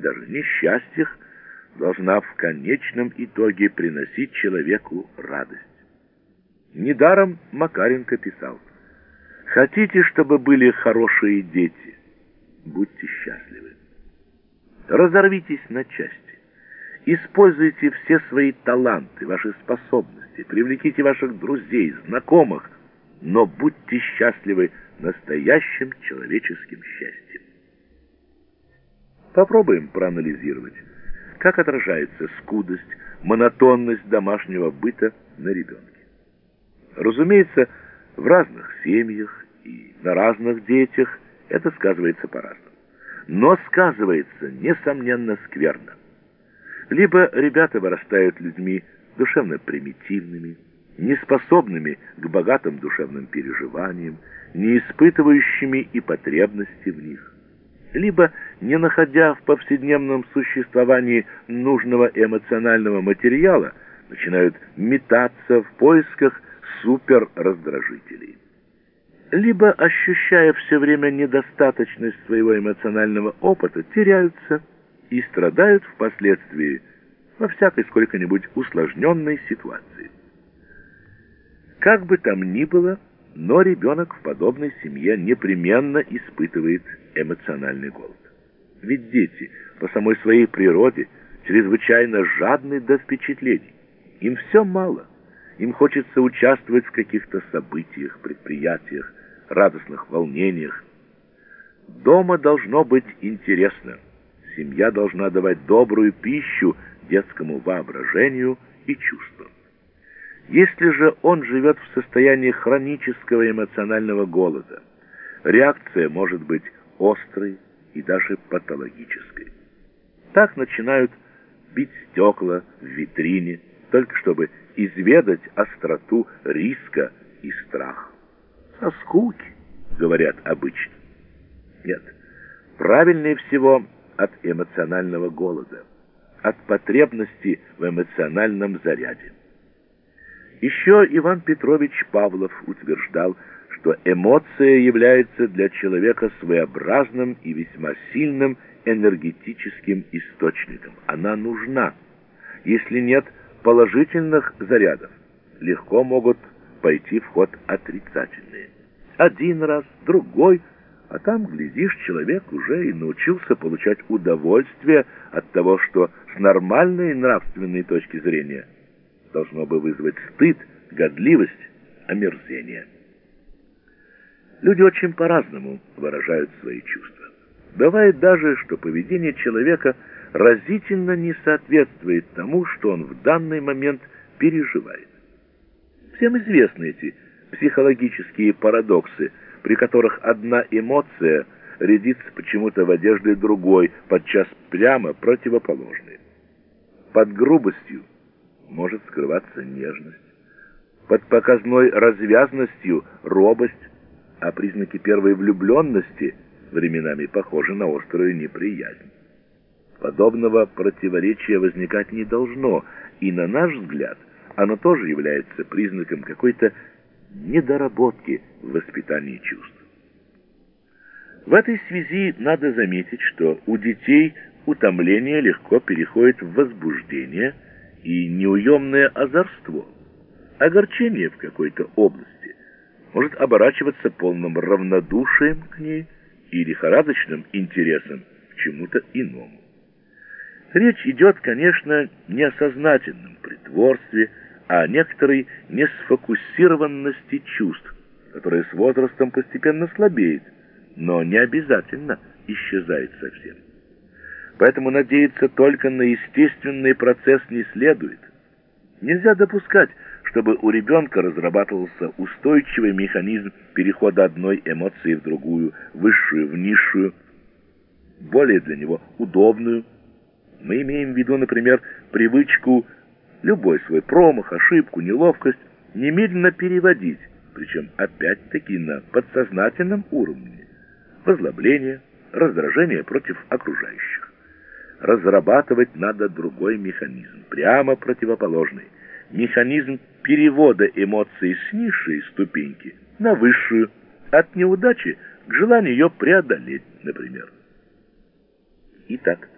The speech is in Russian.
даже несчастьях, должна в конечном итоге приносить человеку радость. Недаром Макаренко писал, «Хотите, чтобы были хорошие дети? Будьте счастливы. Разорвитесь на части. Используйте все свои таланты, ваши способности, привлеките ваших друзей, знакомых, но будьте счастливы настоящим человеческим счастьем. Попробуем проанализировать, как отражается скудость, монотонность домашнего быта на ребенке. Разумеется, в разных семьях и на разных детях это сказывается по-разному. Но сказывается, несомненно, скверно. Либо ребята вырастают людьми душевно примитивными, неспособными к богатым душевным переживаниям, не испытывающими и потребности в них, либо не находя в повседневном существовании нужного эмоционального материала, начинают метаться в поисках суперраздражителей. Либо, ощущая все время недостаточность своего эмоционального опыта, теряются и страдают впоследствии во всякой сколько-нибудь усложненной ситуации. Как бы там ни было, но ребенок в подобной семье непременно испытывает эмоциональный голод. Ведь дети по самой своей природе чрезвычайно жадны до впечатлений. Им все мало. Им хочется участвовать в каких-то событиях, предприятиях, радостных волнениях. Дома должно быть интересно. Семья должна давать добрую пищу детскому воображению и чувствам. Если же он живет в состоянии хронического эмоционального голода, реакция может быть острой и даже патологической. Так начинают бить стекла в витрине, только чтобы изведать остроту риска и страха. Со скуки, говорят обычно. Нет, правильнее всего от эмоционального голода, от потребности в эмоциональном заряде. Еще Иван Петрович Павлов утверждал, что эмоция является для человека своеобразным и весьма сильным энергетическим источником. Она нужна. Если нет положительных зарядов, легко могут пойти в ход отрицательные. Один раз, другой, а там, глядишь, человек уже и научился получать удовольствие от того, что с нормальной нравственной точки зрения – должно бы вызвать стыд, годливость, омерзение. Люди очень по-разному выражают свои чувства. Бывает даже, что поведение человека разительно не соответствует тому, что он в данный момент переживает. Всем известны эти психологические парадоксы, при которых одна эмоция рядится почему-то в одежде другой, подчас прямо противоположной. Под грубостью может скрываться нежность. Под показной развязностью робость, а признаки первой влюбленности временами похожи на острую неприязнь. Подобного противоречия возникать не должно, и, на наш взгляд, оно тоже является признаком какой-то недоработки в воспитании чувств. В этой связи надо заметить, что у детей утомление легко переходит в возбуждение – и неуемное озорство, огорчение в какой-то области может оборачиваться полным равнодушием к ней и лихорадочным интересом к чему-то иному. Речь идет, конечно, не о сознательном притворстве, а о некоторой несфокусированности чувств, которая с возрастом постепенно слабеет, но не обязательно исчезает совсем. Поэтому надеяться только на естественный процесс не следует. Нельзя допускать, чтобы у ребенка разрабатывался устойчивый механизм перехода одной эмоции в другую, высшую в низшую, более для него удобную. Мы имеем в виду, например, привычку любой свой промах, ошибку, неловкость немедленно переводить, причем опять-таки на подсознательном уровне. Возлобление, раздражение против окружающих разрабатывать надо другой механизм, прямо противоположный. Механизм перевода эмоций с низшей ступеньки на высшую, от неудачи к желанию ее преодолеть, например. Итак,